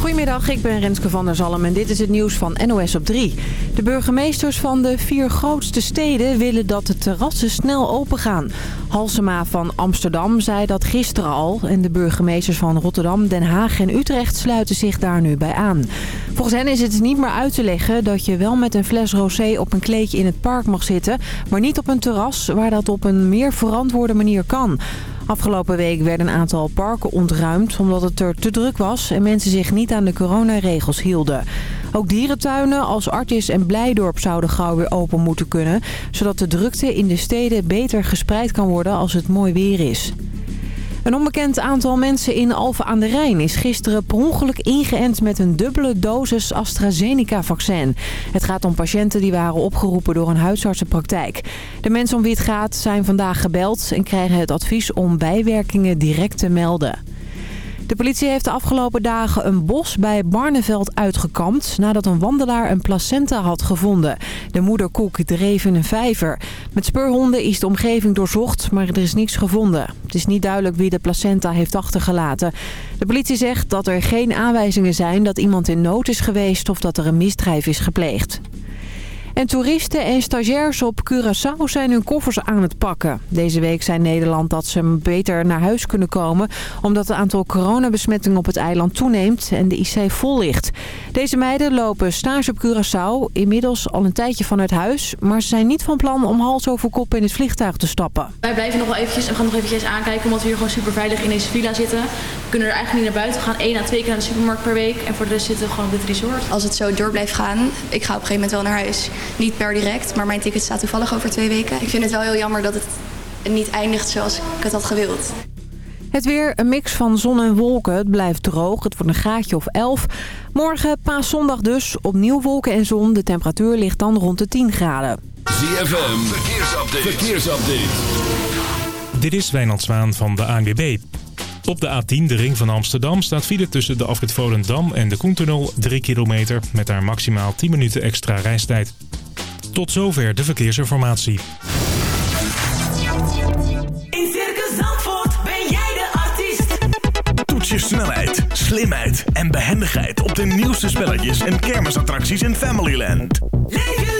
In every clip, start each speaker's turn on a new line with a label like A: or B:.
A: Goedemiddag, ik ben Renske van der Zalm en dit is het nieuws van NOS op 3. De burgemeesters van de vier grootste steden willen dat de terrassen snel opengaan. Halsema van Amsterdam zei dat gisteren al en de burgemeesters van Rotterdam, Den Haag en Utrecht sluiten zich daar nu bij aan. Volgens hen is het niet meer uit te leggen dat je wel met een fles rosé op een kleedje in het park mag zitten, maar niet op een terras waar dat op een meer verantwoorde manier kan. Afgelopen week werden een aantal parken ontruimd omdat het er te druk was en mensen zich niet aan de coronaregels hielden. Ook dierentuinen als Artis en Blijdorp zouden gauw weer open moeten kunnen, zodat de drukte in de steden beter gespreid kan worden als het mooi weer is. Een onbekend aantal mensen in Alphen aan de Rijn is gisteren per ongeluk ingeënt met een dubbele dosis AstraZeneca-vaccin. Het gaat om patiënten die waren opgeroepen door een huisartsenpraktijk. De mensen om wie het gaat zijn vandaag gebeld en krijgen het advies om bijwerkingen direct te melden. De politie heeft de afgelopen dagen een bos bij Barneveld uitgekampt... nadat een wandelaar een placenta had gevonden. De moederkoek dreef in een vijver. Met speurhonden is de omgeving doorzocht, maar er is niets gevonden. Het is niet duidelijk wie de placenta heeft achtergelaten. De politie zegt dat er geen aanwijzingen zijn dat iemand in nood is geweest... of dat er een misdrijf is gepleegd. En toeristen en stagiairs op Curaçao zijn hun koffers aan het pakken. Deze week zei Nederland dat ze beter naar huis kunnen komen... omdat het aantal coronabesmettingen op het eiland toeneemt en de IC vol ligt. Deze meiden lopen stage op Curaçao, inmiddels al een tijdje vanuit huis... maar ze zijn niet van plan om hals over kop in het vliegtuig te stappen.
B: Wij blijven nog wel eventjes en gaan nog eventjes aankijken... omdat we hier gewoon super veilig in deze villa zitten. We kunnen er eigenlijk niet naar buiten gaan. één à twee keer naar de supermarkt per week. En voor de rest zitten we gewoon op dit resort.
C: Als het zo door blijft gaan, ik ga op een gegeven moment wel naar huis. Niet per direct, maar mijn ticket staat toevallig over twee weken. Ik vind het wel heel jammer dat het niet eindigt zoals ik het had gewild.
A: Het weer, een mix van zon en wolken. Het blijft droog, het wordt een graadje of 11. Morgen, paaszondag dus, opnieuw wolken en zon. De temperatuur ligt dan rond de 10 graden.
D: ZFM, verkeersupdate. verkeersupdate.
E: Dit is Wijnand Zwaan van de ANWB. Op de A10, de ring van Amsterdam, staat file tussen de afrit Volendam en de Koentunnel 3 kilometer... met daar maximaal 10 minuten extra reistijd. Tot zover de verkeersinformatie.
F: In Circus Zandvoort ben jij de artiest.
G: Toets je snelheid, slimheid en behendigheid op de nieuwste spelletjes en kermisattracties in Familyland.
F: Leef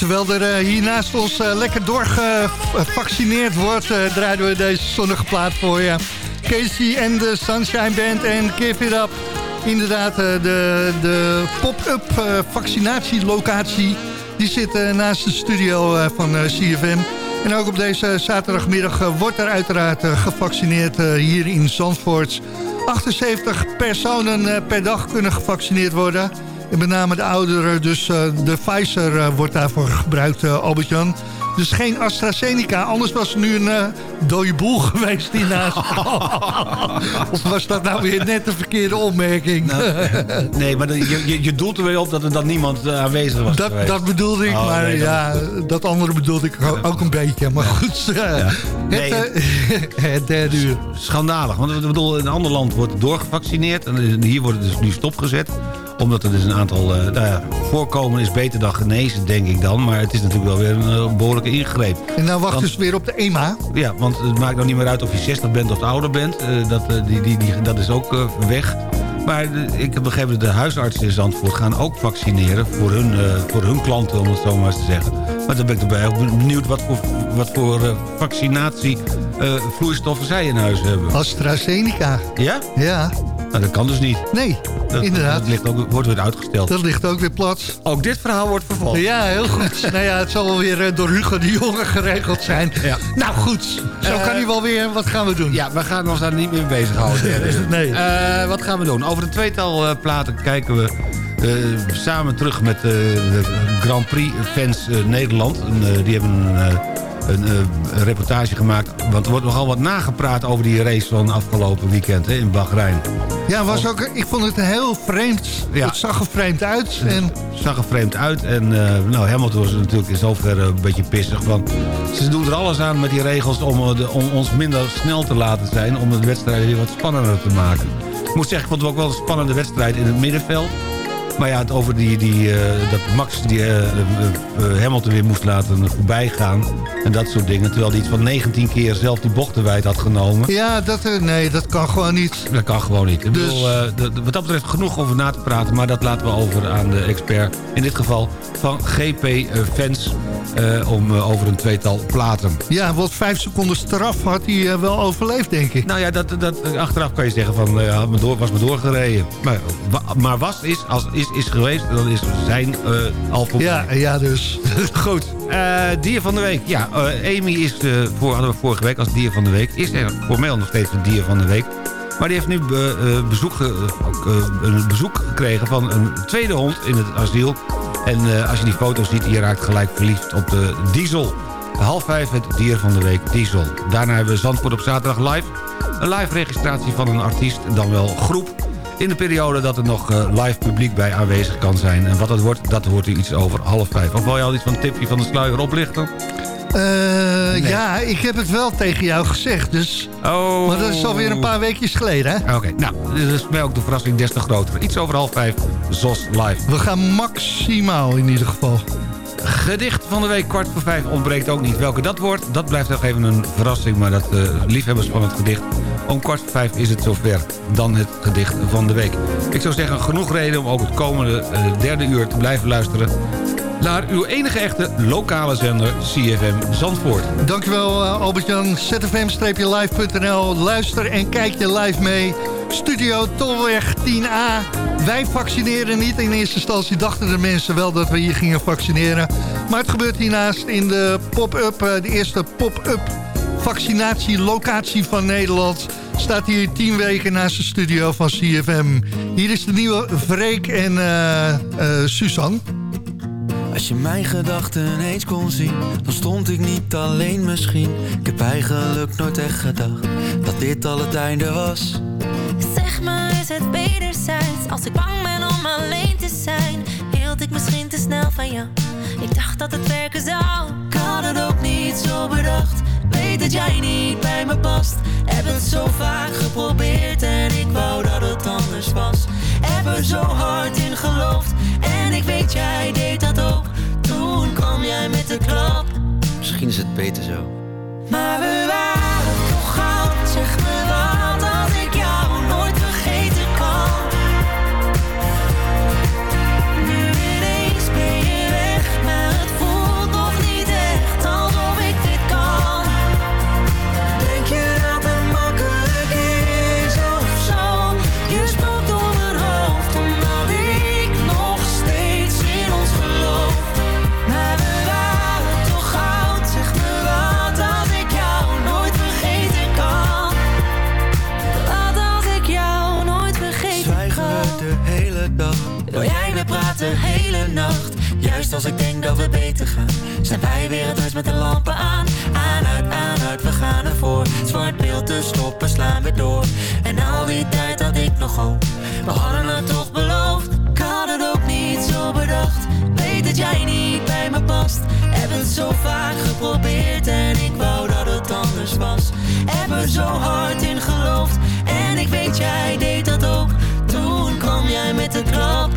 H: Terwijl er eh, hier naast ons eh, lekker doorgevaccineerd wordt... eh, draaien we deze zonnige plaat voor je. Casey en de Sunshine Band en Give It Up. Inderdaad, de, de pop-up vaccinatielocatie... die zit naast de studio van CFM. En ook op deze zaterdagmiddag wordt er uiteraard gevaccineerd hier in Zandvoort. 78 personen per dag kunnen gevaccineerd worden... En met name de ouderen, dus eh, de Pfizer eh, wordt daarvoor gebruikt, eh, Albert-Jan. Dus geen AstraZeneca, anders was er nu een eh dode boel geweest hiernaast. of was dat nou weer net de verkeerde opmerking?
I: Nee, maar je, je, je doelt er weer op dat er dan niemand aanwezig was
H: dat, dat bedoelde ik,
I: Oh,
H: maar
I: nee,
H: ja, dat andere bedoelde ik ook, ook een beetje. Maar goed,
I: Nee,
H: het, het derde uur.
I: Schandalig, want ik bedoel, in een ander land wordt doorgevaccineerd... en hier wordt het dus nu stopgezet omdat er dus een aantal eh, nou ja, voorkomen is beter dan genezen, denk ik dan. Maar het is natuurlijk wel weer een eh, behoorlijke ingreep.
H: En nou wachten
I: Want-
H: ze weer op de EMA.
I: Ja, want het maakt nou niet meer uit of je 60 bent of ouder bent. Eh, dat, die, die, die, dat is ook weg. Maar ik heb begrepen dat de huisartsen in Zandvoort gaan ook vaccineren... voor hun, voor hun klanten, om het zo maar eens te zeggen. Maar dan ben ik erbij ook benieuwd wat voor, wat voor eh, vaccinatie vloeistoffen zij in huis hebben.
H: AstraZeneca.
I: Ja?
H: Ja,
I: Nou, dat kan dus niet.
H: nee,
I: Dat,
H: inderdaad.
I: Dat ligt ook, wordt weer uitgesteld.
H: Dat ligt ook weer plat.
I: Ook dit verhaal wordt vervolgd.
H: Ja, heel goed. nou ja, het zal wel weer eh, door Hugo de Jonge geregeld zijn.
I: Ja.
H: Nou goed, zo
I: Eh,
H: kan hij wel weer. Wat gaan we doen?
I: Ja, we gaan ons daar niet meer bezighouden.
H: Nee.
I: Eh, wat gaan we doen? Over een tweetal eh, platen kijken we eh, samen terug met eh, de Grand Prix fans eh, Nederland. En, eh, die hebben een, eh, een, eh, een reportage gemaakt. Want er wordt nogal wat nagepraat over die race van afgelopen weekend hè, in Bahrein.
H: Ja, was ook, ik vond het heel vreemd.
I: Ja.
H: Het zag er vreemd uit. En
I: zag er vreemd uit. En eh, nou, Hamilton was natuurlijk in zoverre een beetje pissig. Want ze doen er alles aan met die regels om, eh, de, om ons minder snel te laten zijn. Om de wedstrijd weer wat spannender te maken. Ik moet zeggen, ik vond het ook wel een spannende wedstrijd in het middenveld. Maar ja, het over die, die, eh, dat Max die, eh, Hamilton weer moest laten voorbij gaan. En dat soort dingen. Terwijl hij iets van 19 keer zelf die bochtenwijd had genomen.
H: ja, dat, nee, dat kan gewoon niet.
I: Dat kan gewoon niet. Ik
H: Dus-
I: bedoel, wat dat betreft genoeg over na te praten... maar dat laten we over aan de expert, in dit geval van GP Fans... om over een tweetal platen.
H: Ja, wat vijf seconden straf had hij wel overleefd, denk ik.
I: Nou ja, dat, dat, achteraf kan je zeggen van, was me doorgereden. Maar, maar was is, als is, is geweest, dan is zijn eh, al voorbij.
H: Ja, ja dus.
I: Goed, eh, dier van de week. Ja, eh, Amy is, voor, hadden we vorige week als dier van de week. Is er formeel nog steeds een dier van de week. Maar die heeft nu be- bezoek, een bezoek gekregen van een tweede hond in het asiel. En als je die foto ziet, je raakt gelijk verliefd op de Diesel. Half vijf het dier van de week Diesel. Daarna hebben we Zandvoort op zaterdag live. Een live registratie van een artiest, dan wel groep. In de periode dat er nog eh, live publiek bij aanwezig kan zijn. En wat dat wordt, dat hoort u iets over half vijf. Of wil je al iets van een tipje van de sluier oplichten?
H: Eh, Ja, ik heb het wel tegen jou gezegd. Dus,
I: Oh.
H: maar dat is alweer een paar weekjes geleden, hè?
I: Oké, nou, dus is mij ook de verrassing des te groter. Iets over half vijf, ZOS live.
H: We gaan maximaal in ieder geval.
I: Gedicht van de week, kwart voor vijf, ontbreekt ook niet. Welke dat wordt, dat blijft nog even een verrassing. Maar dat eh, liefhebbers van het gedicht. Om kwart voor vijf is het zover. Dan het gedicht van de week. Ik zou zeggen, genoeg reden om ook het komende eh, derde uur te blijven luisteren... naar uw enige echte lokale zender CFM Zandvoort.
H: Dankjewel uh, Albert-Jan. zfm-live.nl. Luister en kijk je live mee. Studio Tolweg 10A. Wij vaccineren niet. In eerste instantie dachten de mensen wel dat we hier gingen vaccineren. Maar het gebeurt hiernaast in de pop-up, uh, de eerste pop-up vaccinatielocatie van Nederland. Staat hier tien weken naast de studio van CFM. Hier is de nieuwe Freek en eh eh, Suzanne.
J: Als je mijn gedachten eens kon zien, dan stond ik niet alleen misschien. Ik heb eigenlijk nooit echt gedacht dat dit al het einde was.
K: Zeg me, is het wederzijds? Als ik bang ben om alleen te zijn, hield ik misschien te snel van jou. Ik dacht dat het werken zou.
J: Ik had het ook niet zo bedacht. Weet dat jij niet bij me past. Heb het zo vaak geprobeerd en ik wou dat het anders was. Heb er zo hard in geloofd en ik weet jij deed dat ook. Toen kwam jij met de klap.
L: Misschien is het beter zo.
J: Maar we waren toch goud, zeg me weer het huis met de lampen aan. Aan, uit, aan, uit, we gaan ervoor. Zwart beeld te stoppen, slaan we door. En al die tijd had ik nog hoop. We hadden het toch beloofd. Ik had het ook niet zo bedacht. Weet dat jij niet bij me past. Heb het zo vaak geprobeerd En ik wou dat het anders was. Heb er zo hard in geloofd. En ik weet jij deed dat ook. Toen kwam jij met de klap.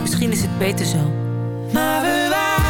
K: Misschien is het beter zo.
J: maar we waren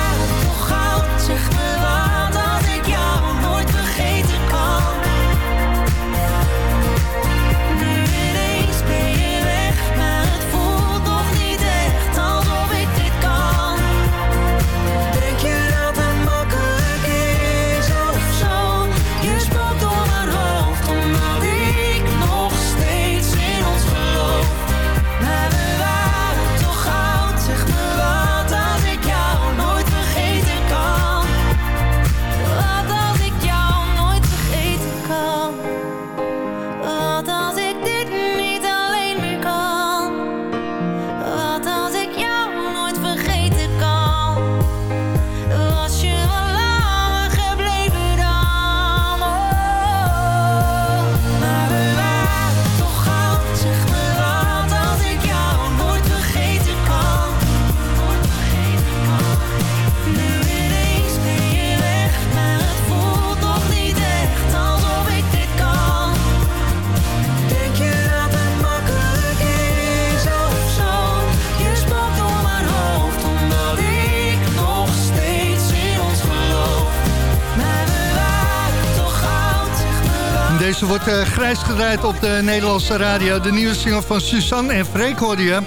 H: Deze wordt eh, grijs gedraaid op de Nederlandse radio. De nieuwe single van Suzanne en Freek hoorde je.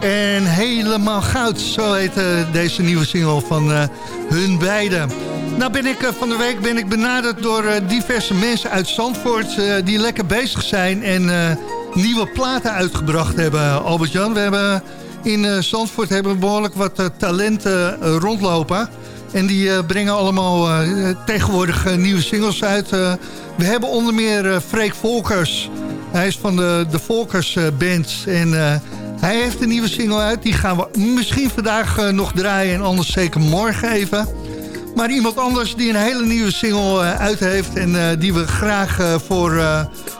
H: En Helemaal Goud, zo heet eh, deze nieuwe single van eh, hun beiden. Nou ben ik van de week ben ik benaderd door diverse mensen uit Zandvoort... die lekker bezig zijn en nieuwe platen uitgebracht hebben, Albert-Jan. We hebben in Zandvoort hebben we behoorlijk wat talenten rondlopen... En die eh, brengen allemaal eh, tegenwoordig eh, nieuwe singles uit. We hebben onder meer Freek Volkers. Hij is van de, de Volkers Band. En hij heeft een nieuwe single uit. Die gaan we misschien vandaag nog draaien en anders zeker morgen even. Maar iemand anders die een hele nieuwe single uit heeft... en die we graag voor,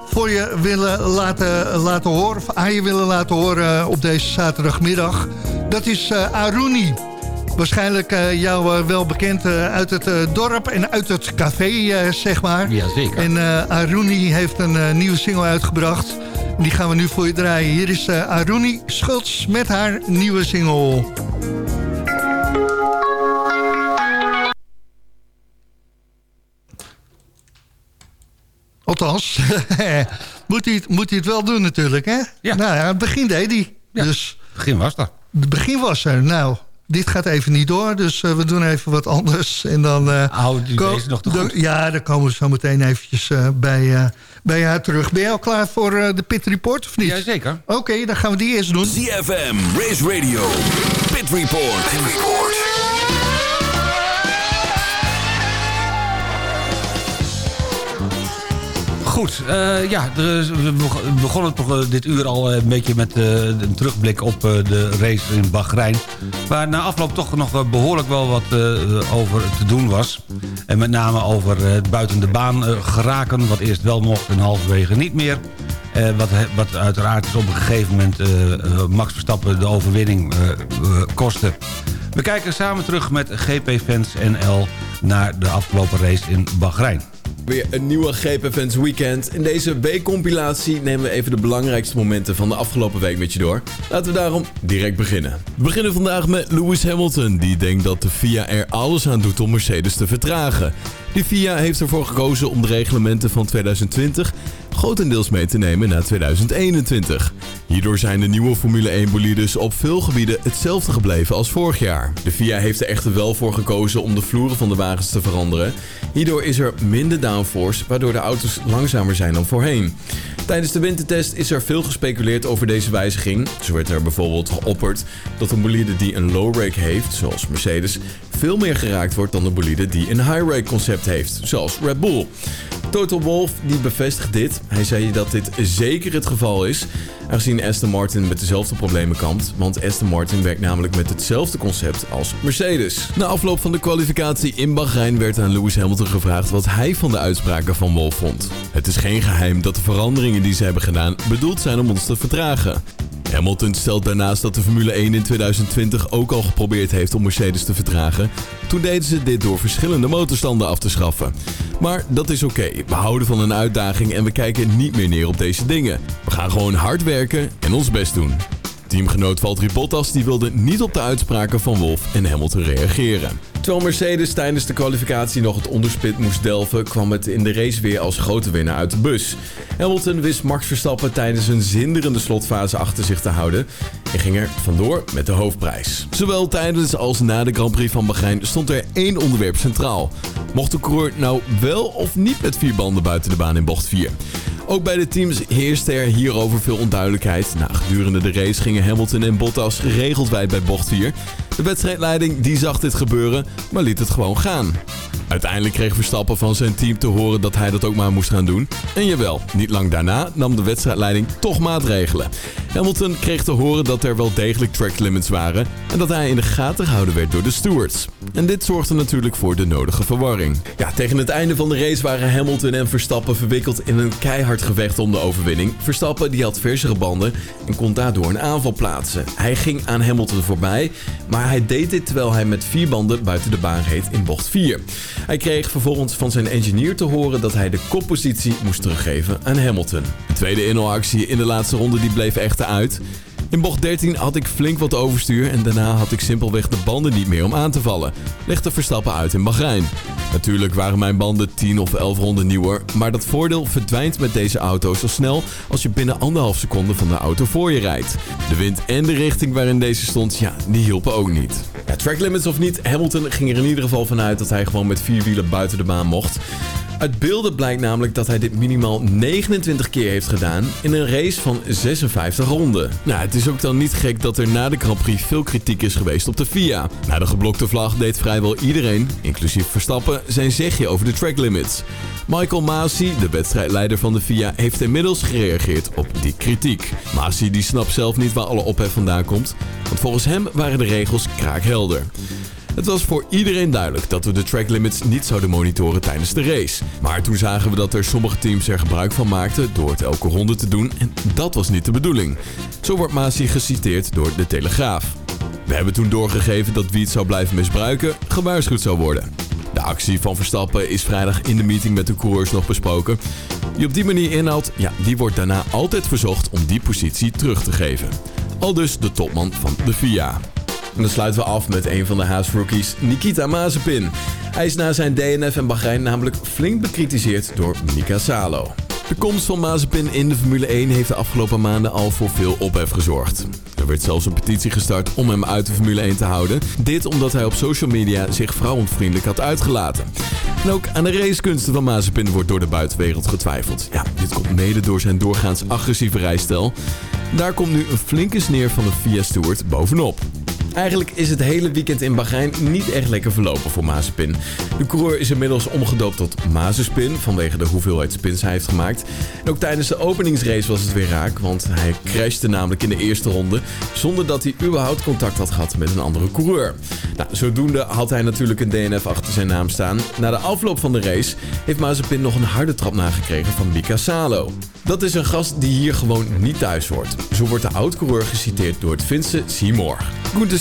H: voor je willen laten, laten horen... of aan je willen laten horen op deze zaterdagmiddag. Dat is Aruni. Waarschijnlijk eh, jou eh, wel bekend eh, uit het dorp en uit het café, zeg maar.
I: Jazeker.
H: En eh, Aruni heeft een nieuwe single uitgebracht. Die gaan we nu voor je draaien. Hier is Aruni Schultz met haar nieuwe single. Althans, moet, hij, het- moet hij het wel doen natuurlijk, hè?
I: Ja.
H: Nou ja, het begin deed hij. Dus
I: Het begin was er.
H: het begin was er. Nou, dit gaat even niet door, dus eh, we doen even wat anders. En dan... eh, ko-
I: deze nog te goed.
H: Ja, dan komen we zo meteen eventjes eh, bij, eh, bij haar terug. Ben je al klaar voor eh, de Pit Report of niet?
I: Jazeker.
H: Oké, dan gaan we die eerst doen.
D: ZFM, Race Radio, Pit Report.
I: Goed, eh, ja, we beg- we begonnen het prog- dit uur al eh, een beetje met eh, een terugblik op eh, de race in Bahrein. Waar na afloop toch nog eh, behoorlijk wel wat eh, over te doen was. En met name over eh, het buiten de baan eh, geraken, wat eerst wel mocht en halverwege niet meer. Eh, wat, wat uiteraard is op een gegeven moment eh, eh, Max Verstappen de overwinning eh, eh, kostte. We kijken samen terug met GP Fans NL naar de afgelopen race in Bahrein.
M: Weer een nieuwe GP Fans Weekend. In deze weekcompilatie nemen we even de belangrijkste momenten van de afgelopen week met je door. Laten we daarom direct beginnen. We beginnen vandaag met Lewis Hamilton, die denkt dat de FIA er alles aan doet om Mercedes te vertragen. De FIA heeft ervoor gekozen om de reglementen van 2020 grotendeels mee te nemen naar 2021. Hierdoor zijn de nieuwe Formule 1 bolides op veel gebieden hetzelfde gebleven als vorig jaar. De FIA heeft er echter wel voor gekozen om de vloeren van de wagens te veranderen. Hierdoor is er minder downforce, waardoor de auto's langzamer zijn dan voorheen. Tijdens de wintertest is er veel gespeculeerd over deze wijziging. Zo werd er bijvoorbeeld geopperd dat een bolide die een low rake heeft, zoals Mercedes, veel meer geraakt wordt dan een bolide die een high rake concept heeft, zoals Red Bull. Total Wolf die bevestigt dit. Hij zei dat dit zeker het geval is, aangezien Aston Martin met dezelfde problemen kampt. Want Aston Martin werkt namelijk met hetzelfde concept als Mercedes. Na afloop van de kwalificatie in Bahrein werd aan Lewis Hamilton gevraagd wat hij van de uitspraken van Wolf vond. Het is geen geheim dat de veranderingen die ze hebben gedaan bedoeld zijn om ons te vertragen. Hamilton stelt daarnaast dat de Formule 1 in 2020 ook al geprobeerd heeft om Mercedes te vertragen. Toen deden ze dit door verschillende motorstanden af te schaffen. Maar dat is oké, we houden van een uitdaging en we kijken niet meer neer op deze dingen. We gaan gewoon hard werken en ons best doen. Teamgenoot Valtteri Bottas die wilde niet op de uitspraken van Wolf en Hamilton reageren. Terwijl Mercedes tijdens de kwalificatie nog het onderspit moest delven, kwam het in de race weer als grote winnaar uit de bus. Hamilton wist Max Verstappen tijdens een zinderende slotfase achter zich te houden en ging er vandoor met de hoofdprijs. Zowel tijdens als na de Grand Prix van Bahrein stond er één onderwerp centraal. Mocht de coureur nou wel of niet met vier banden buiten de baan in bocht 4? Ook bij de teams heerste er hierover veel onduidelijkheid. Na gedurende de race gingen Hamilton en Bottas geregeld wijd bij bocht 4. De wedstrijdleiding die zag dit gebeuren, maar liet het gewoon gaan. Uiteindelijk kreeg Verstappen van zijn team te horen dat hij dat ook maar moest gaan doen. En jawel, niet lang daarna nam de wedstrijdleiding toch maatregelen. Hamilton kreeg te horen dat er wel degelijk track limits waren en dat hij in de gaten gehouden werd door de stewards. En dit zorgde natuurlijk voor de nodige verwarring. Ja, tegen het einde van de race waren Hamilton en Verstappen verwikkeld in een keihard gevecht om de overwinning. Verstappen die had versere banden en kon daardoor een aanval plaatsen. Hij ging aan Hamilton voorbij, maar hij deed dit terwijl hij met vier banden buiten de baan reed in bocht 4. Hij kreeg vervolgens van zijn engineer te horen dat hij de koppositie moest teruggeven aan Hamilton. De tweede inhaalactie in de laatste ronde die bleef echter uit. In bocht 13 had ik flink wat overstuur en daarna had ik simpelweg de banden niet meer om aan te vallen. Legde Verstappen uit in Bahrein. Natuurlijk waren mijn banden 10 of 11 ronden nieuwer, maar dat voordeel verdwijnt met deze auto zo snel als je binnen anderhalf seconde van de auto voor je rijdt. De wind en de richting waarin deze stond, ja, die hielpen ook niet. Ja, track limits of niet, Hamilton ging er in ieder geval vanuit dat hij gewoon met vier wielen buiten de baan mocht. Uit beelden blijkt namelijk dat hij dit minimaal 29 keer heeft gedaan in een race van 56 ronden. Nou, het is ook dan niet gek dat er na de Grand Prix veel kritiek is geweest op de FIA. Na de geblokte vlag deed vrijwel iedereen, inclusief Verstappen, zijn zegje over de track limits. Michael Masi, de wedstrijdleider van de FIA, heeft inmiddels gereageerd op die kritiek. Masi die snapt zelf niet waar alle ophef vandaan komt, want volgens hem waren de regels kraakhelder. Het was voor iedereen duidelijk dat we de track limits niet zouden monitoren tijdens de race. Maar toen zagen we dat er sommige teams er gebruik van maakten door het elke ronde te doen en dat was niet de bedoeling. Zo wordt Masi geciteerd door de Telegraaf. We hebben toen doorgegeven dat wie het zou blijven misbruiken, gewaarschuwd zou worden. De actie van Verstappen is vrijdag in de meeting met de coureurs nog besproken. Die op die manier inhoudt, ja, die wordt daarna altijd verzocht om die positie terug te geven. Al dus de topman van de FIA. En dan sluiten we af met een van de Haas-rookies, Nikita Mazepin. Hij is na zijn DNF en Bahrein namelijk flink bekritiseerd door Mika Salo. De komst van Mazepin in de Formule 1 heeft de afgelopen maanden al voor veel ophef gezorgd. Er werd zelfs een petitie gestart om hem uit de Formule 1 te houden. Dit omdat hij op social media zich vrouwenvriendelijk had uitgelaten. En ook aan de racekunsten van Mazepin wordt door de buitenwereld getwijfeld. Ja, dit komt mede door zijn doorgaans agressieve rijstijl. Daar komt nu een flinke sneer van de FIA Steward bovenop. Eigenlijk is het hele weekend in Bahrein niet echt lekker verlopen voor Mazepin. De coureur is inmiddels omgedoopt tot Mazespin vanwege de hoeveelheid spins hij heeft gemaakt. En ook tijdens de openingsrace was het weer raak, want hij crashte namelijk in de eerste ronde zonder dat hij überhaupt contact had gehad met een andere coureur. Nou, zodoende had hij natuurlijk een DNF achter zijn naam staan. Na de afloop van de race heeft Mazepin nog een harde trap nagekregen van Mika Salo. Dat is een gast die hier gewoon niet thuis hoort. Zo wordt de oud-coureur geciteerd door het Finse Seymour.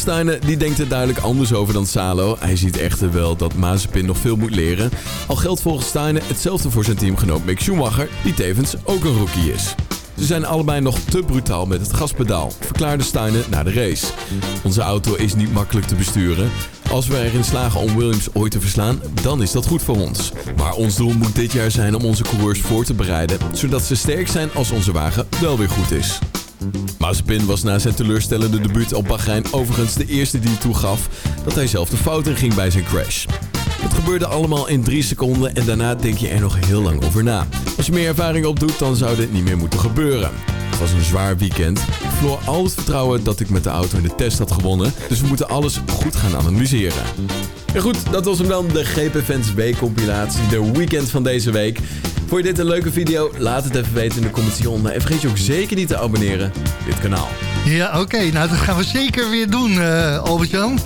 M: Steiner die denkt er duidelijk anders over dan Salo. Hij ziet echter wel dat Mazepin nog veel moet leren. Al geldt volgens Steiner hetzelfde voor zijn teamgenoot Mick Schumacher, die tevens ook een rookie is. Ze zijn allebei nog te brutaal met het gaspedaal, verklaarde Steiner na de race. Onze auto is niet makkelijk te besturen. Als we erin slagen om Williams ooit te verslaan, dan is dat goed voor ons. Maar ons doel moet dit jaar zijn om onze coureurs voor te bereiden, zodat ze sterk zijn als onze wagen wel weer goed is. Mazepin was na zijn teleurstellende debuut op Bahrein overigens de eerste die toegaf dat hij zelf de fout in ging bij zijn crash. Het gebeurde allemaal in drie seconden en daarna denk je er nog heel lang over na. Als je meer ervaring opdoet, dan zou dit niet meer moeten gebeuren. Het was een zwaar weekend. Ik verloor al het vertrouwen dat ik met de auto in de test had gewonnen. Dus we moeten alles goed gaan analyseren. En goed, dat was hem dan, de GP Fans W-compilatie, de weekend van deze week. Vond je dit een leuke video? Laat het even weten in de comments hieronder. En vergeet je ook zeker niet te abonneren op dit kanaal.
H: Ja, oké. Nou, dat gaan we zeker weer doen, eh Albert-Jan.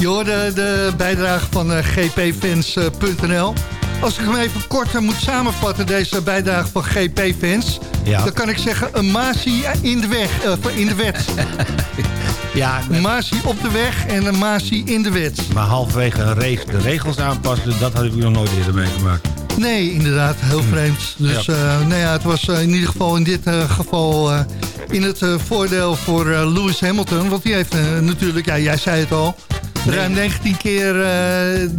H: Je hoorde de bijdrage van eh, gpfans.nl. Als ik hem even kort moet samenvatten, deze bijdrage van GP-fans...
I: Ja.
H: dan kan ik zeggen, een Masi in de weg, eh, in de wet.
I: Ja,
H: Een Masi op de weg en een Masi in de wet.
I: maar halverwege een race de regels aanpassen, dat had ik nog nooit eerder meegemaakt.
H: Nee, inderdaad, heel vreemd. Dus
I: Ja.
H: eh, nou ja, het was eh, in ieder geval in dit eh, geval in het voordeel voor Lewis Hamilton. Want die heeft natuurlijk, ja, jij zei het al, ruim 19 keer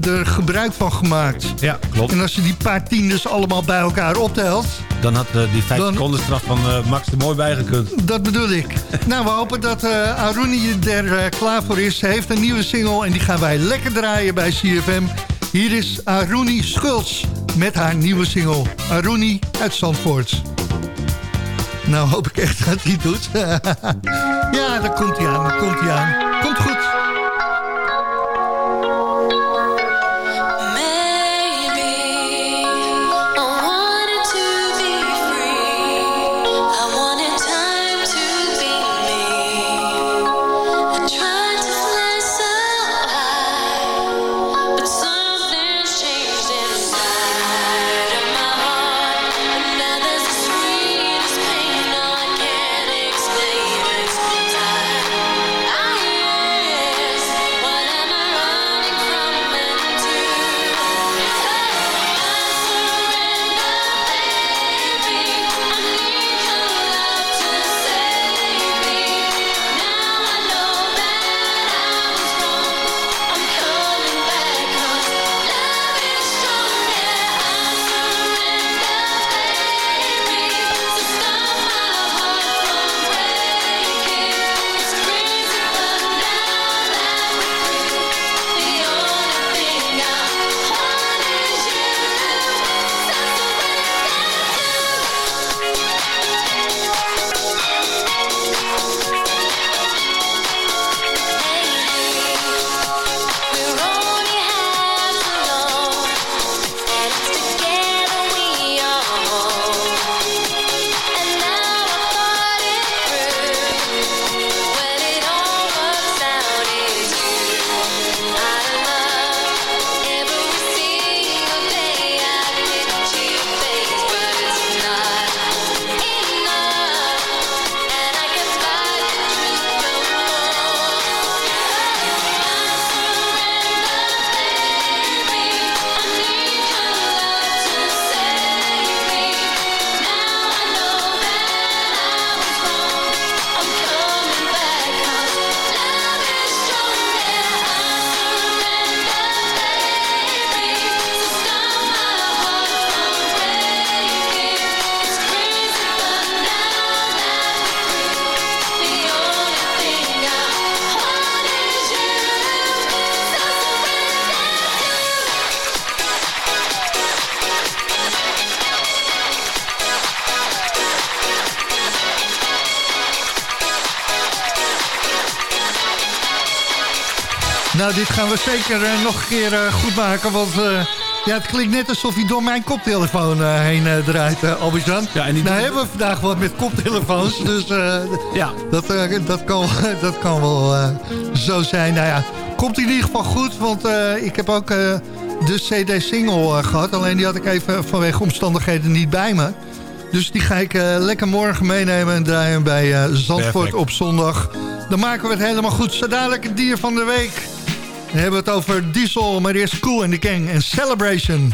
H: er gebruik van gemaakt.
I: Ja, klopt.
H: En als je die paar tiendes allemaal bij elkaar optelt,
I: Dan had die 5
H: Dan-
I: seconden straf van Max er mooi bijgekund.
H: dat bedoel ik. nou, we hopen dat Aruni er klaar voor is. Hij heeft een nieuwe single en die gaan wij lekker draaien bij CFM. Hier is Aruni Schultz met haar nieuwe single. Aruni uit Zandvoort. Nou hoop ik echt dat hij doet. ja, daar komt hij aan, daar komt hij aan. Komt goed. Nou, dit gaan we zeker eh, nog een keer eh, goed maken, want... eh, ja, het klinkt net alsof hij door mijn koptelefoon heen draait, uh, Albert-Jan.
I: Ja, en die
H: nou hebben we vandaag wat met koptelefoons, dus
I: Ja.
H: dat, dat, kan, dat kan wel zo zijn. Nou ja, komt in ieder geval goed, want ik heb ook de CD-single eh, gehad. Alleen die had ik even vanwege omstandigheden niet bij me. Dus die ga ik lekker morgen meenemen en draaien bij eh, Zandvoort
I: Perfect.
H: op zondag. Dan maken we het helemaal goed. Zo dadelijk het dier van de week. Dan hebben we het over Diesel, maar eerst Cool in the Gang en Celebration.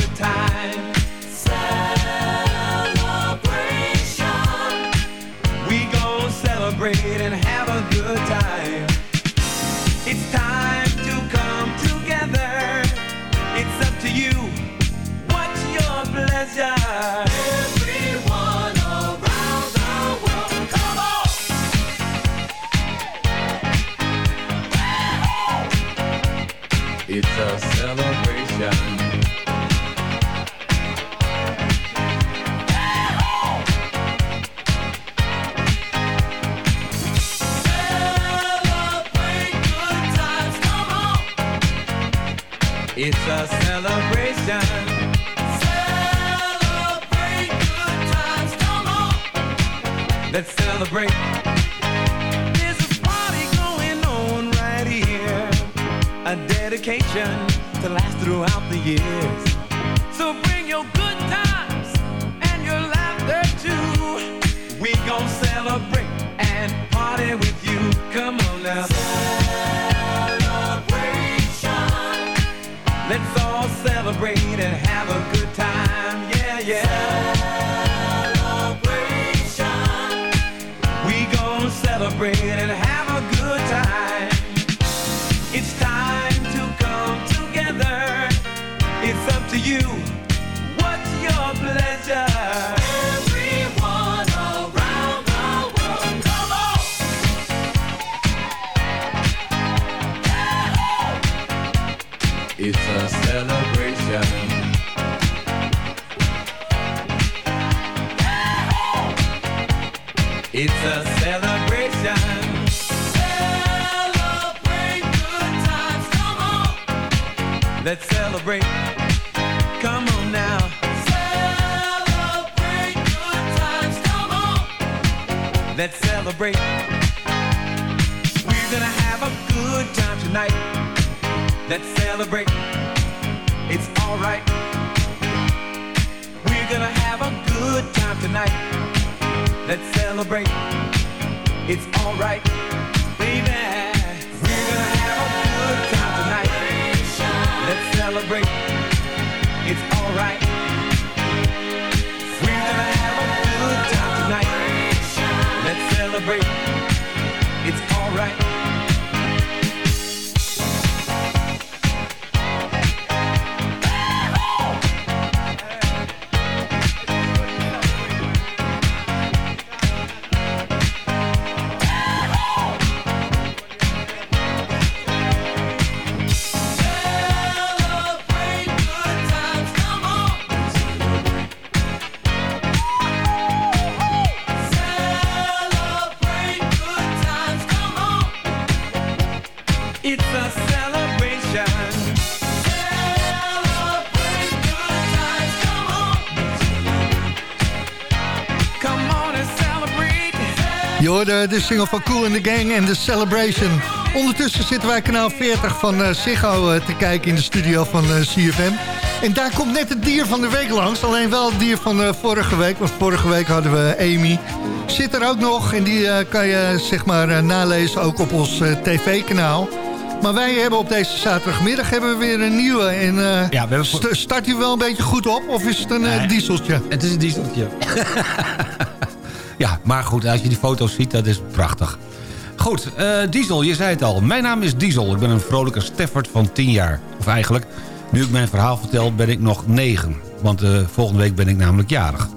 H: hoorde de single van Cool in the Gang en The Celebration. Ondertussen zitten wij kanaal 40 van uh, Ziggo uh, te kijken in de studio van uh, CFM. En daar komt net het dier van de week langs. Alleen wel het dier van vorige week. Want vorige week hadden we Amy. Zit er ook nog en die kan je zeg maar nalezen ook op ons tv-kanaal. Maar wij hebben op deze zaterdagmiddag hebben we weer een nieuwe. En uh, ja, we st start hij wel een beetje goed op of is het een nee, dieseltje?
I: Het is een dieseltje. ja, maar goed, als je die foto's ziet, dat is prachtig. Goed, uh, Diesel, je zei het al. Mijn naam is Diesel. Ik ben een vrolijke Stafford van 10 jaar. Of eigenlijk, nu ik mijn verhaal vertel, ben ik nog 9. Want uh, volgende week ben ik namelijk jarig.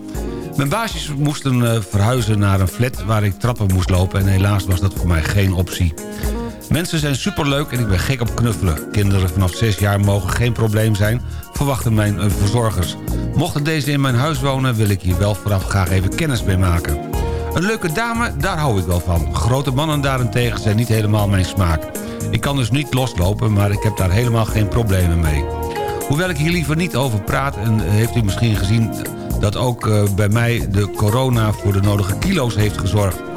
I: Mijn baasjes moesten uh, verhuizen naar een flat waar ik trappen moest lopen... en helaas was dat voor mij geen optie. Mensen zijn superleuk en ik ben gek op knuffelen. Kinderen vanaf 6 jaar mogen geen probleem zijn, verwachten mijn uh, verzorgers. Mochten deze in mijn huis wonen, wil ik hier wel vooraf graag even kennis mee maken. Een leuke dame, daar hou ik wel van. Grote mannen daarentegen zijn niet helemaal mijn smaak. Ik kan dus niet loslopen, maar ik heb daar helemaal geen problemen mee. Hoewel ik hier liever niet over praat... en heeft u misschien gezien dat ook uh, bij mij de corona voor de nodige kilo's heeft gezorgd.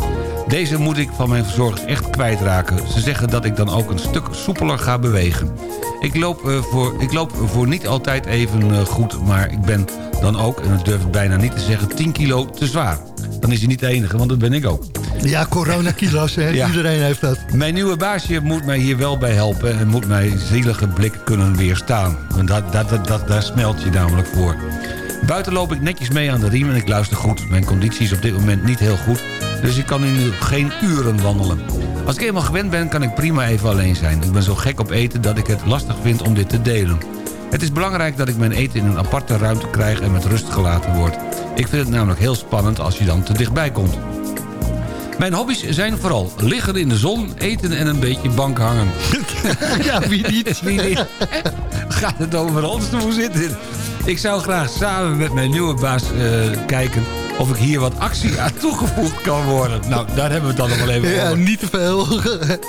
I: Deze moet ik van mijn verzorgers echt kwijtraken. Ze zeggen dat ik dan ook een stuk soepeler ga bewegen. Ik loop, uh, voor, ik loop voor niet altijd even uh, goed, maar ik ben dan ook, en dat durf ik bijna niet te zeggen, 10 kilo te zwaar. Dan is hij niet de enige, want dat ben ik ook.
H: Ja, coronakilo's, hè? Ja. iedereen heeft dat.
I: Mijn nieuwe baasje moet mij hier wel bij helpen... en moet mijn zielige blik kunnen weerstaan. Want dat, dat, dat, dat, daar smelt je namelijk voor. Buiten loop ik netjes mee aan de riem en ik luister goed. Mijn conditie is op dit moment niet heel goed... dus ik kan nu geen uren wandelen. Als ik eenmaal gewend ben, kan ik prima even alleen zijn. Ik ben zo gek op eten dat ik het lastig vind om dit te delen. Het is belangrijk dat ik mijn eten in een aparte ruimte krijg en met rust gelaten word. Ik vind het namelijk heel spannend als je dan te dichtbij komt. Mijn hobby's zijn vooral liggen in de zon, eten en een beetje bank hangen.
H: ja, wie niet?
I: wie niet? Gaat het over ons? Hoe zit dit? Ik zou graag samen met mijn nieuwe baas uh, kijken of ik hier wat actie aan toegevoegd kan worden. Nou, daar hebben we het dan nog wel even
H: ja,
I: over.
H: niet te veel.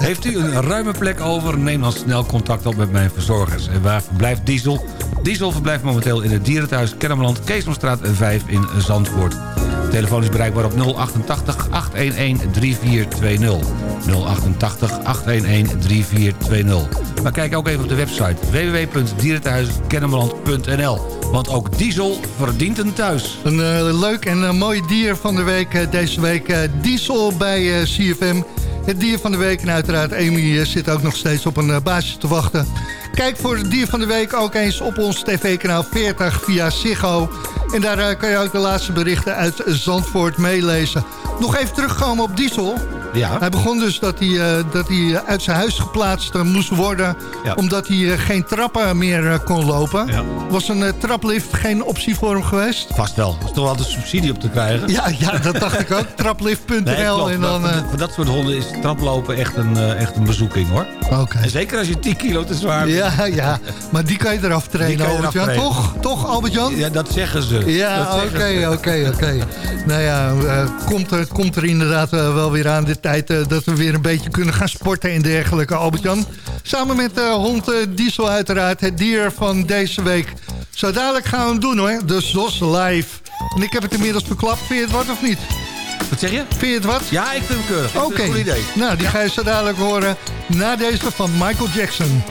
I: Heeft u een ruime plek over? Neem dan snel contact op met mijn verzorgers. En waar verblijft Diesel? Diesel verblijft momenteel in het dierenthuis Kennemerland... Keesomstraat 5 in Zandvoort. De telefoon is bereikbaar op 088 811 3420. 088 811 3420. Maar kijk ook even op de website www.dierenthuiskennemerland.nl. Want ook Diesel verdient een thuis.
H: Een uh, leuk en uh, mooi dier van de week uh, deze week. Diesel bij CFM. Het dier van de week. En uiteraard Amy zit ook nog steeds op een baasje te wachten. Kijk voor het dier van de week ook eens op ons tv-kanaal 40 via Ziggo. En daar kan je ook de laatste berichten uit Zandvoort meelezen. Nog even terugkomen op Diesel.
I: Ja.
H: Hij begon dus dat hij, uh, dat hij uit zijn huis geplaatst uh, moest worden... Ja. omdat hij uh, geen trappen meer kon lopen. Ja. Was een traplift geen optie voor hem geweest?
I: Vast wel. Er is toch altijd subsidie op te krijgen?
H: Ja, ja dat dacht ik ook. Traplift.nl.
I: Nee, en dan, voor dat soort honden is traplopen echt een, echt een bezoeking, hoor.
H: Okay.
I: En zeker als je 10 kilo te zwaar bent.
H: Ja, ja. Maar die kan je eraf trainen, Albert-Jan. Toch? Toch, Albert-Jan?
I: Ja, dat zeggen ze.
H: Ja, oké, oké, oké. Nou ja, komt, er, komt er inderdaad wel weer aan dit tijd uh, dat we weer een beetje kunnen gaan sporten en dergelijke, Albert-Jan. Samen met uh, hond uh, Diesel uiteraard, het dier van deze week. Zo dadelijk gaan we hem doen hoor, de ZOS Live. En ik heb het inmiddels verklapt, vind je het wat of niet?
I: Wat zeg je?
H: Vind je het wat?
I: Ja, ik vind hem keurig.
H: Oké, okay. Nou, die ja. ga je zo dadelijk horen na deze van Michael Jackson.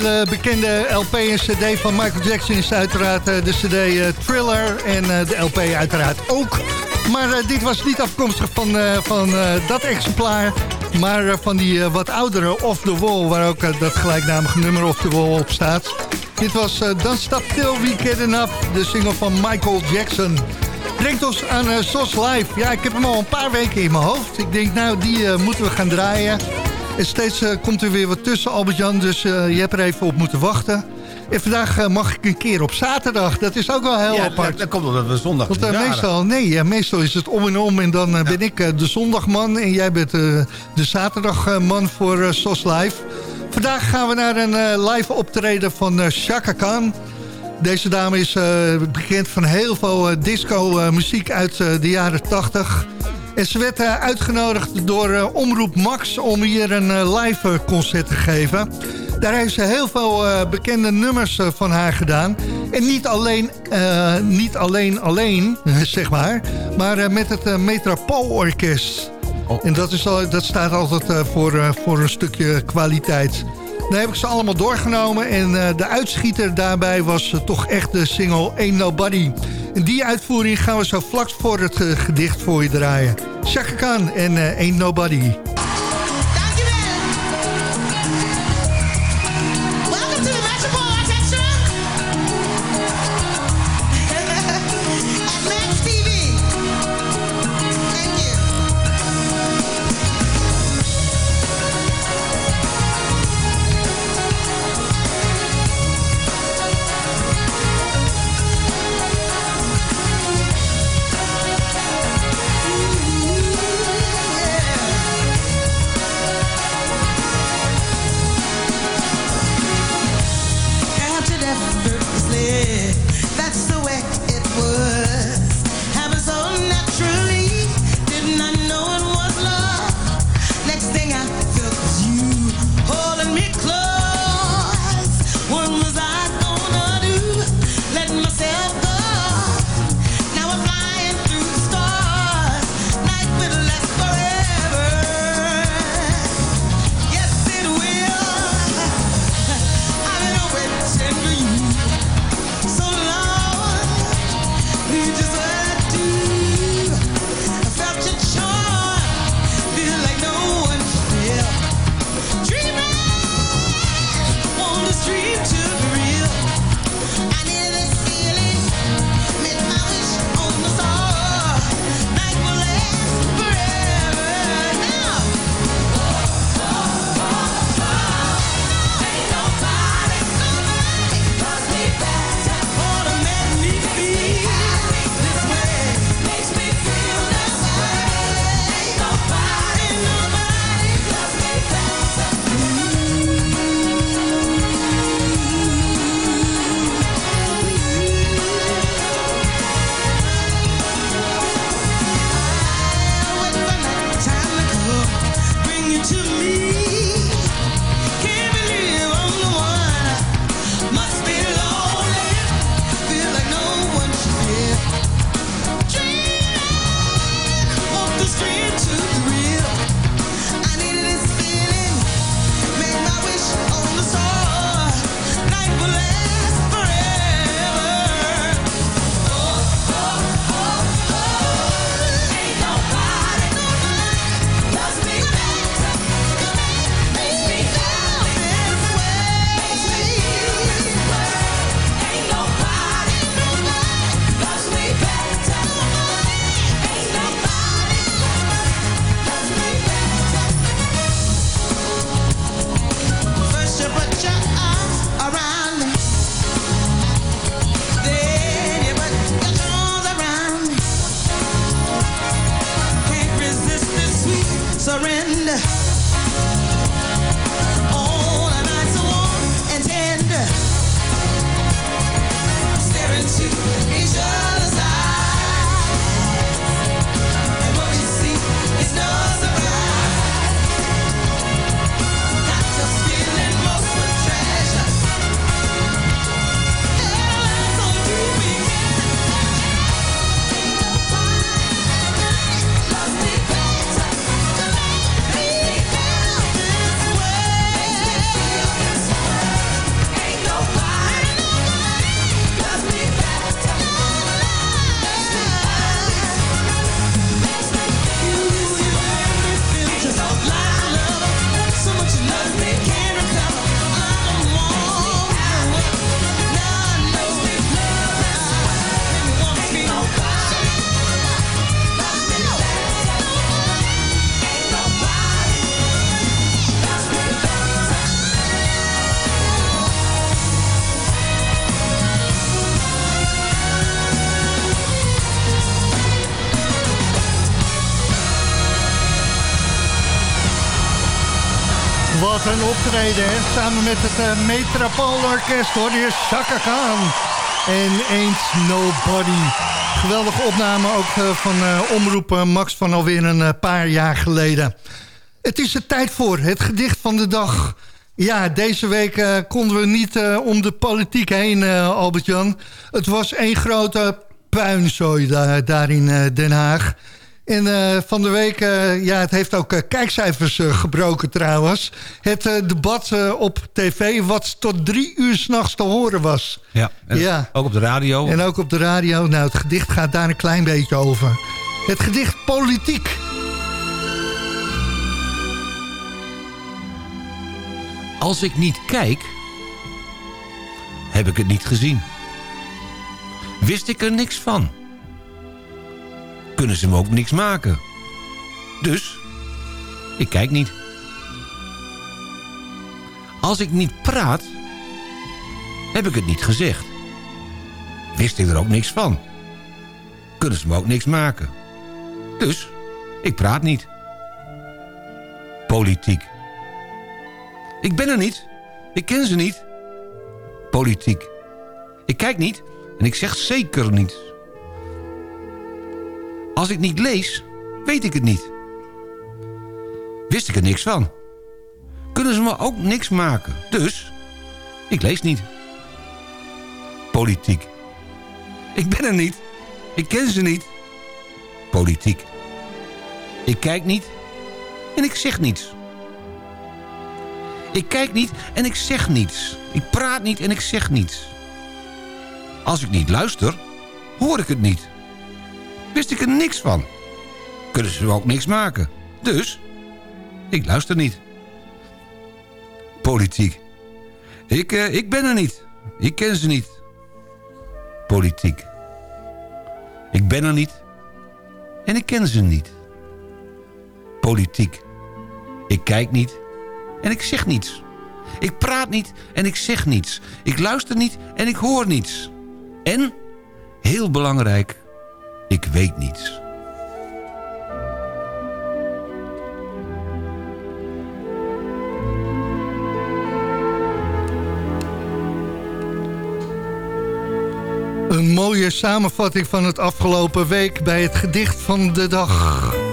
H: Hele bekende LP en CD van Michael Jackson is uiteraard eh, de CD eh, Thriller. En eh, de LP uiteraard ook. Maar dit was niet afkomstig van, van dat exemplaar. Maar van die wat oudere Off the Wall. Waar ook dat gelijknamige nummer Off the Wall op staat. Dit was Don't Stop Till We Get Enough. De single van Michael Jackson. Brengt ons aan eh, SOS Live. Ja, ik heb hem al een paar weken in mijn hoofd. Ik denk, nou, die moeten we gaan draaien. En steeds eh, komt er weer wat tussen, Albert-Jan. Dus eh, je hebt er even op moeten wachten. En vandaag eh, mag ik een keer op zaterdag. Dat is ook wel heel
I: Ja,
H: apart.
I: dat, dat komt omdat we zondag
H: Want meestal, nee, ja, meestal is het om en om. En dan ben ik de zondagman en jij bent de zaterdagman voor SOS Live. Vandaag gaan we naar een live optreden van Chaka Khan. Deze dame is bekend van heel veel disco-muziek uit de jaren 80. En ze werd eh, uitgenodigd door eh, Omroep Max om hier een eh, live concert te geven. Daar heeft ze heel veel bekende nummers van haar gedaan. En niet alleen, niet alleen, alleen, zeg maar. Maar met het Metropoolorkest. En dat, is al, dat staat altijd voor, voor een stukje kwaliteit. Dan heb ik ze allemaal doorgenomen. En eh, de uitschieter daarbij was eh, toch echt de single Ain't Nobody. En die uitvoering gaan we zo vlak voor het eh, gedicht voor je draaien. Chaka Khan en
F: Ain't Nobody.
H: Een optreden? Samen met het uh, Metropoolorkest, hoor. Khan. En Ain't Nobody. Geweldige opname ook eh, van eh, Omroep eh, Max van alweer een eh, paar jaar geleden. Het is er tijd voor, het gedicht van de dag. Ja, deze week eh, konden we niet eh, om de politiek heen, eh, Albert-Jan. Het was één grote puinzooi daar, daar in eh, Den Haag. En eh, van de week, eh, ja, het heeft ook eh, kijkcijfers gebroken trouwens. Het debat op tv wat tot drie uur s'nachts te horen was.
I: Ja, en
H: Ja.
I: ook op de radio.
H: En ook op de radio. Nou, het gedicht gaat daar een klein beetje over. Het gedicht Politiek.
I: Als ik niet kijk, heb ik het niet gezien. Wist ik er niks van. Kunnen ze me ook niks maken. Dus, ik kijk niet. Als ik niet praat, heb ik het niet gezegd. Wist ik er ook niks van. Kunnen ze me ook niks maken. Dus, ik praat niet. Politiek. Ik ben er niet. Ik ken ze niet. Politiek. Ik kijk niet en ik zeg zeker niets. Als ik niet lees, weet ik het niet. Wist ik er niks van. Kunnen ze me ook niks maken. Dus, ik lees niet. Politiek. Ik ben er niet. Ik ken ze niet. Politiek. Ik kijk niet en ik zeg niets. Ik kijk niet en ik zeg niets. Ik praat niet en ik zeg niets. Als ik niet luister, hoor ik het niet. Wist ik er niks van. Kunnen ze ook niks maken. Dus, ik luister niet. Politiek. Ik, eh, ik ben er niet. Ik ken ze niet. Politiek. Ik ben er niet. En ik ken ze niet. Politiek. Ik kijk niet. En ik zeg niets. Ik praat niet en ik zeg niets. Ik luister niet en ik hoor niets. En, heel belangrijk, ik weet niets.
H: Een mooie samenvatting van het afgelopen week bij het gedicht van de dag.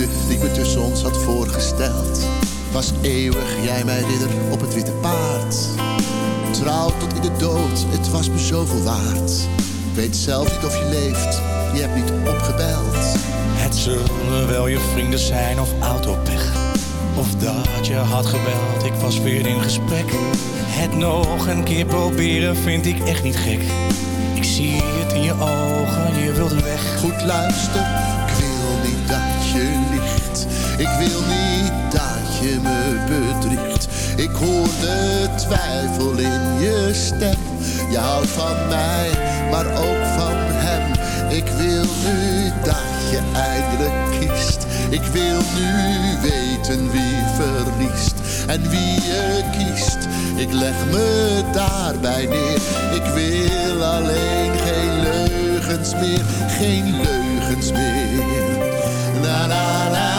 N: Liefde die ik me tussen ons had voorgesteld Was eeuwig, jij mijn ridder op het witte paard Trouw tot in de dood, het was me zoveel waard Weet zelf niet of je leeft, je hebt niet opgebeld
O: Het zullen wel je vrienden zijn of autopech. Of dat je had gebeld, ik was weer in gesprek. Het nog een keer proberen vind ik echt niet gek. Ik zie het in je ogen, je wilde weg.
N: Goed luister, Ik wil niet dat je me bedriegt. Ik hoor de twijfel in je stem. Je houdt van mij, maar ook van hem. Ik wil nu dat je eindelijk kiest. Ik wil nu weten wie verliest En wie je kiest. Ik leg me daarbij neer. Ik wil alleen geen leugens meer Geen leugens meer. Na na na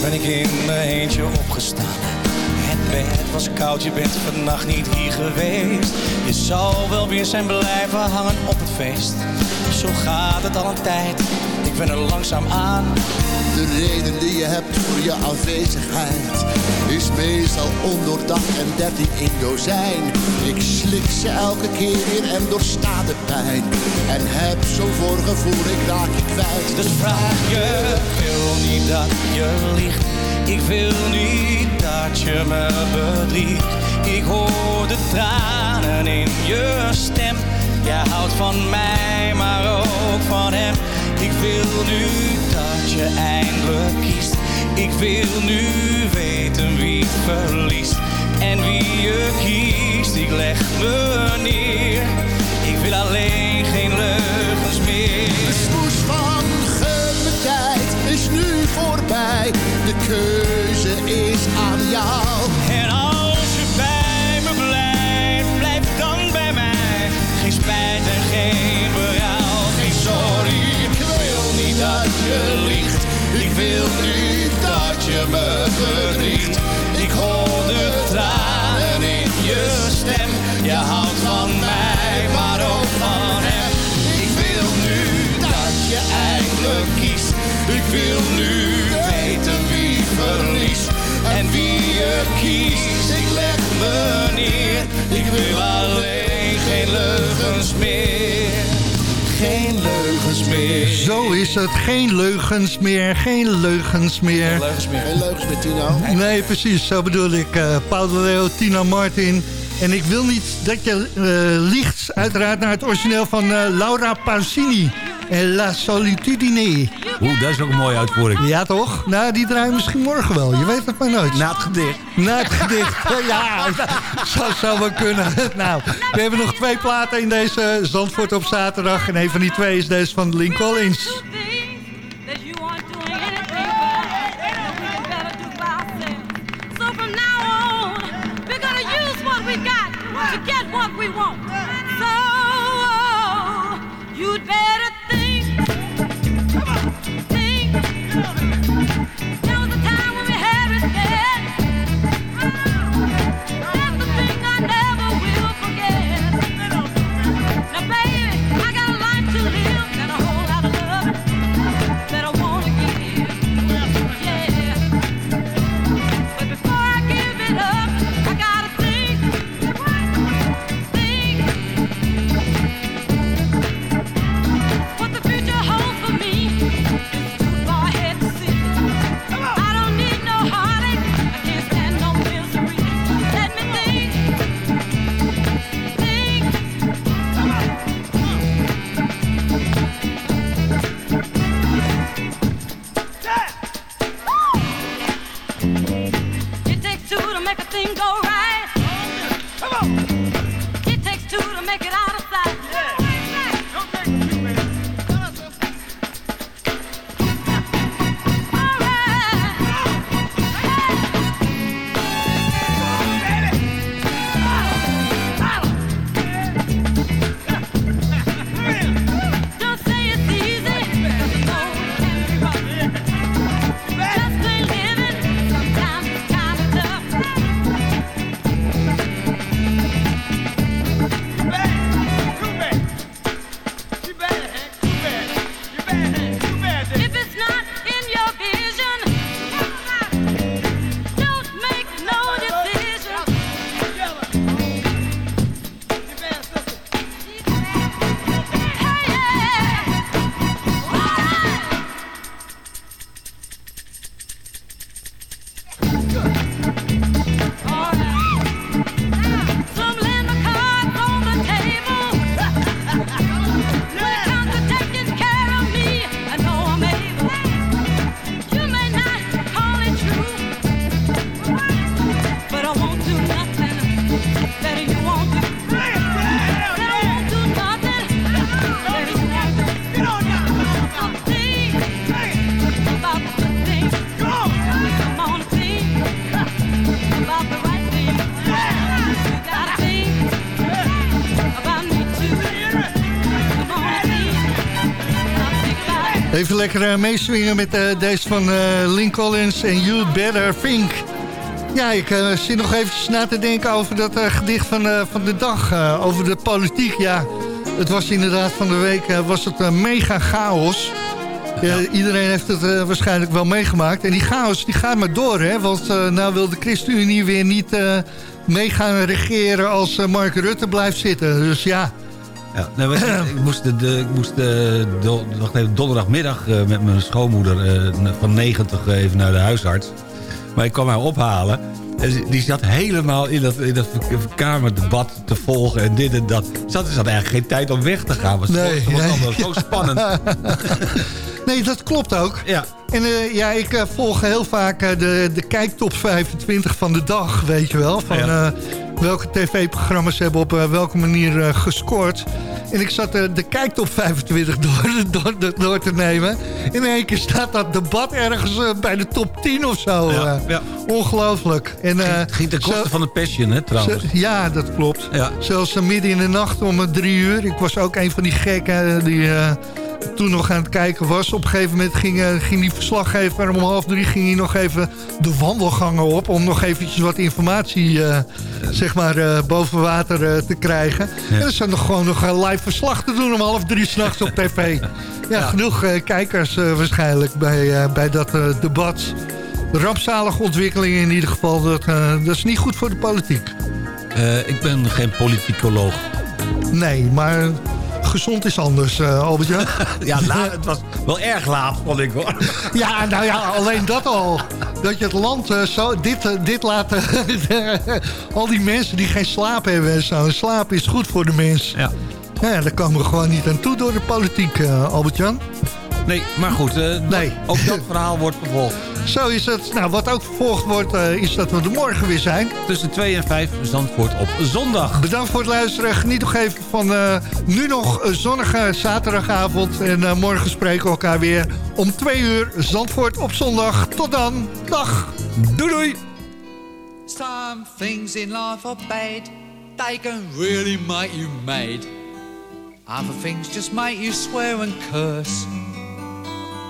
O: Ben ik in mijn eentje opgestaan. Het bed was koud, je bent vannacht niet hier geweest. Je zal wel weer zijn blijven hangen op het feest. Zo gaat het al een tijd, ik ben er langzaam aan.
N: De reden die je hebt voor je afwezigheid Is meestal ondoordacht en dertien in dozijn Ik slik ze elke keer weer en doorsta de pijn En heb zo'n voorgevoel, ik raak je kwijt
O: Dus vraag je, wil niet dat je liegt. Ik wil niet dat je me bedriegt. Ik hoor de tranen in je stem. Jij houdt van mij, maar ook van hem. Ik wil nu dat je eindelijk kiest. Ik wil nu weten wie verliest. En wie je kiest, ik leg me neer. Ik wil alleen geen leugens meer.
N: De smoes van nu voorbij De keuze is aan jou
O: En als je bij me blijft, blijf dan bij mij. Geen spijt en geen berouw, geen sorry.
N: Ik wil niet dat je liegt Ik wil niet dat je me verdriegt
O: Ik hoor de tranen in je stem. Je houdt Wie je kiest, ik leg me neer. Ik wil alleen geen leugens meer. Geen leugens meer.
H: Zo is het. Geen leugens meer. Geen leugens meer.
O: Leugens meer.
N: Geen leugens met Tino
H: Nee, precies. Zo bedoel ik. eh Paul de Leeuw, Tina Martin. En ik wil niet dat je eh liegt. Uiteraard naar het origineel van eh, Laura Pausini. En La Solitudine.
I: Oeh, dat is ook een mooie uitvoering.
H: Ja, toch? Nou, die draaien misschien morgen wel. Je weet het maar nooit.
I: Na het gedicht.
H: Na het gedicht. ja, zou, zou wel kunnen. Nou, we hebben nog twee platen in deze Zandvoort op zaterdag. En een van die twee is deze van Link Collins. Even lekker eh, meeswingen met eh, deze van eh Link Collins en You Better Think. Ja, ik eh, zit nog eventjes na te denken over dat eh, gedicht van, van de dag. over de politiek, ja. Het was inderdaad van de week was het mega chaos. Ja, Iedereen heeft het waarschijnlijk wel meegemaakt. En die chaos die gaat maar door, hè. Want nou wil de ChristenUnie weer niet mee gaan regeren als Mark Rutte blijft zitten. Dus ja...
I: Ja, ik, ik moest, de, de- ik moest de, do- wacht even, donderdagmiddag eh, met mijn schoonmoeder eh, van 90 even naar de huisarts. Maar ik kwam haar ophalen. En die zat helemaal in dat, in dat kamerdebat te volgen en dit en dat. Ze had, eigenlijk geen tijd om weg te gaan. Want
H: Nee,
I: het was
H: nee.
I: allemaal zo spannend.
H: Nee, dat klopt ook.
I: Ja.
H: En eh, ja, ik eh, volg heel vaak eh, de, de kijktop 25 van de dag, weet je wel. Van
I: Ja.
H: Welke tv-programma's hebben op eh, welke manier eh, gescoord. En ik zat eh, de kijktop 25 door, door, door, door te nemen. In één keer staat dat debat ergens bij de top 10 of zo.
I: Ja, ja. Ongelooflijk.
H: En, eh,
I: ging, ten koste van de Passion, hè, trouwens.
H: Ja, dat klopt.
I: Ja.
H: Zelfs midden in de nacht om drie uur. Ik was ook een van die gekken die toen nog aan het kijken was. Op een gegeven moment ging, eh, ging die verslaggever om half drie ging hij nog even de wandelgangen op... om nog eventjes wat informatie eh, zeg maar, eh, boven water te krijgen. En dan zat nog gewoon nog een live verslag te doen om half drie s'nachts op tv. Ja, genoeg eh, kijkers waarschijnlijk bij, bij dat debat. Rampzalige ontwikkelingen in ieder geval. Dat, dat is niet goed voor de politiek.
I: Ik ben geen politicoloog.
H: Nee, maar gezond is anders, eh albert -Jan.
I: Ja, laat, het was wel erg laat, vond ik hoor.
H: Ja, nou ja, alleen dat al. Dat je het land eh, zo, dit, eh, dit laat... eh, al die mensen die geen slaap hebben en zo. Slaap is goed voor de mens.
I: Ja.
H: Ja, daar komen we gewoon niet aan toe door de politiek, eh Albert-Jan.
I: Nee, maar goed, eh,
H: Nee.
I: ook dat verhaal wordt vervolgd.
H: Zo is het. Nou, wat ook vervolgd wordt, eh, is dat we er morgen weer zijn.
I: Tussen 2 en 5 Zandvoort op zondag.
H: Bedankt voor het luisteren. Geniet nog even van eh, nu nog een zonnige zaterdagavond. En eh, morgen spreken we elkaar weer om twee uur. Zandvoort op zondag. Tot dan. Dag.
I: Doei doei.
P: Some things in life are bad. They can really make you mad. Other things just make you swear and curse.